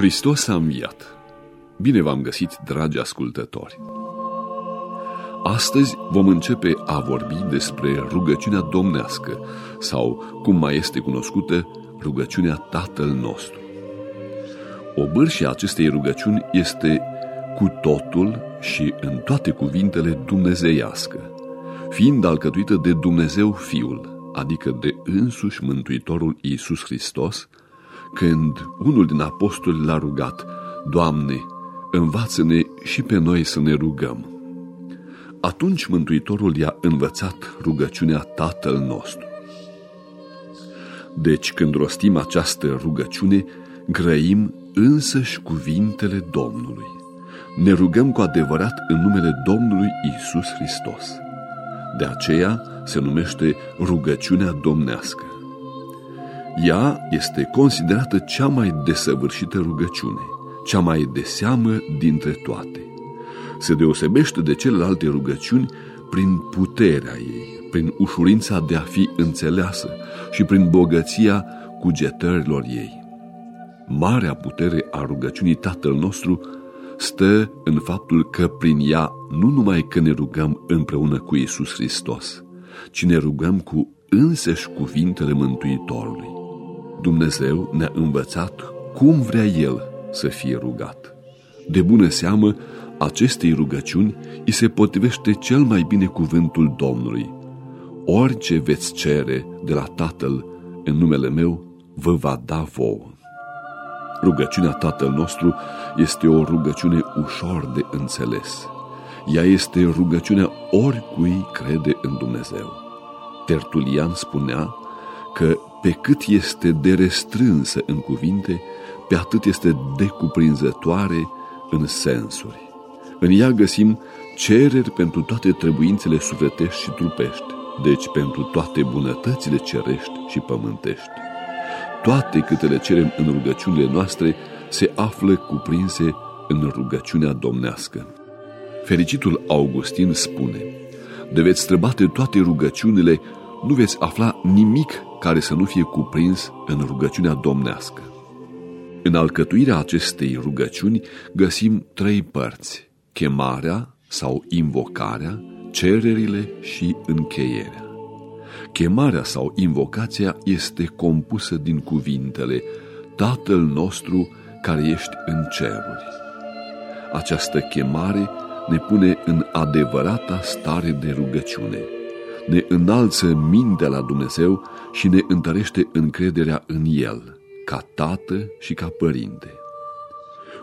Hristos a înviat! Bine v-am găsit, dragi ascultători! Astăzi vom începe a vorbi despre rugăciunea domnească sau, cum mai este cunoscută, rugăciunea Tatăl nostru. O bârșie a acestei rugăciuni este cu totul și în toate cuvintele dumnezeiască, fiind alcătuită de Dumnezeu Fiul, adică de însuși Mântuitorul Iisus Hristos, când unul din apostoli l-a rugat, Doamne, învață-ne și pe noi să ne rugăm. Atunci Mântuitorul i-a învățat rugăciunea Tatăl nostru. Deci când rostim această rugăciune, grăim însăși cuvintele Domnului. Ne rugăm cu adevărat în numele Domnului Isus Hristos. De aceea se numește rugăciunea domnească. Ea este considerată cea mai desăvârșită rugăciune, cea mai de seamă dintre toate. Se deosebește de celelalte rugăciuni prin puterea ei, prin ușurința de a fi înțeleasă și prin bogăția cugetărilor ei. Marea putere a rugăciunii Tatăl nostru stă în faptul că prin ea nu numai că ne rugăm împreună cu Isus Hristos, ci ne rugăm cu înseși cuvintele Mântuitorului. Dumnezeu ne-a învățat cum vrea El să fie rugat. De bună seamă, acestei rugăciuni îi se potrivește cel mai bine cuvântul Domnului. Orice veți cere de la Tatăl în numele meu, vă va da vouă. Rugăciunea Tatăl nostru este o rugăciune ușor de înțeles. Ea este rugăciunea oricui crede în Dumnezeu. Tertulian spunea că pe cât este de restrânsă în cuvinte, pe atât este de cuprinzătoare în sensuri. În ea găsim cereri pentru toate trebuințele sufletești și trupești, deci pentru toate bunătățile cerești și pământești. Toate câte le cerem în rugăciunile noastre se află cuprinse în rugăciunea domnească. Fericitul Augustin spune, de veți străbate toate rugăciunile, nu veți afla nimic care să nu fie cuprins în rugăciunea domnească. În alcătuirea acestei rugăciuni găsim trei părți, chemarea sau invocarea, cererile și încheierea. Chemarea sau invocația este compusă din cuvintele Tatăl nostru care ești în ceruri. Această chemare ne pune în adevărata stare de rugăciune, ne înalță mintea la Dumnezeu și ne întărește încrederea în El, ca tată și ca părinte.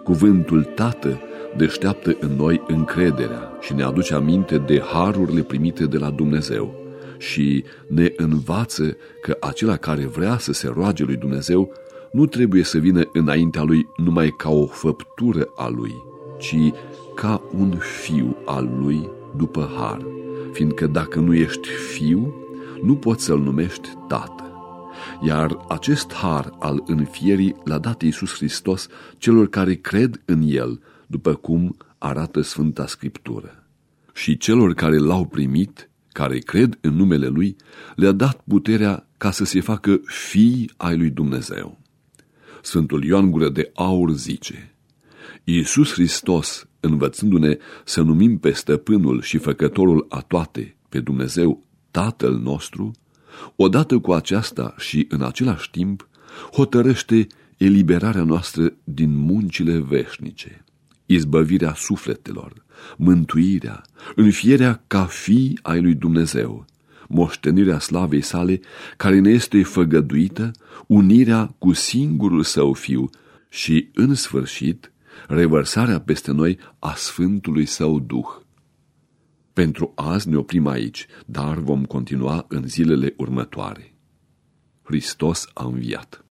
Cuvântul tată deșteaptă în noi încrederea și ne aduce aminte de harurile primite de la Dumnezeu și ne învață că acela care vrea să se roage lui Dumnezeu nu trebuie să vină înaintea lui numai ca o făptură a lui, ci ca un fiu al lui după har, fiindcă dacă nu ești fiu, nu poți să-l numești tată. Iar acest har al înfierii l-a dat Iisus Hristos celor care cred în El, după cum arată Sfânta Scriptură. Și celor care l-au primit, care cred în numele Lui, le-a dat puterea ca să se facă fii ai lui Dumnezeu. Sfântul Ioan Gură de Aur zice, Iisus Hristos, învățându-ne să numim pe stăpânul și făcătorul a toate, pe Dumnezeu, Tatăl nostru, odată cu aceasta și în același timp, hotărăște eliberarea noastră din muncile veșnice, izbăvirea sufletelor, mântuirea, înfierea ca fi ai lui Dumnezeu, moștenirea slavei sale care ne este făgăduită, unirea cu singurul său fiu și, în sfârșit, revărsarea peste noi a Sfântului Său Duh. Pentru azi ne oprim aici, dar vom continua în zilele următoare. Hristos a înviat.